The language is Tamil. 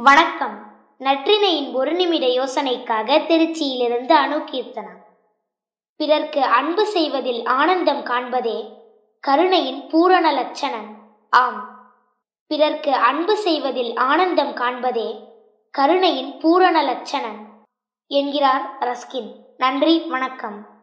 வணக்கம். நற்றினையின் ஒரு நிமிட யோசனைக்காக திருச்சியிலிருந்து அணுகீர்த்தனா பிறர்க்கு அன்பு செய்வதில் ஆனந்தம் காண்பதே கருணையின் பூரண லட்சணம். ஆம். பிறர்க்கு அன்பு செய்வதில் ஆனந்தம் காண்பதே கருணையின் பூரண லட்சணம். என்கிறார் ரஸ்கின். நன்றி வணக்கம்.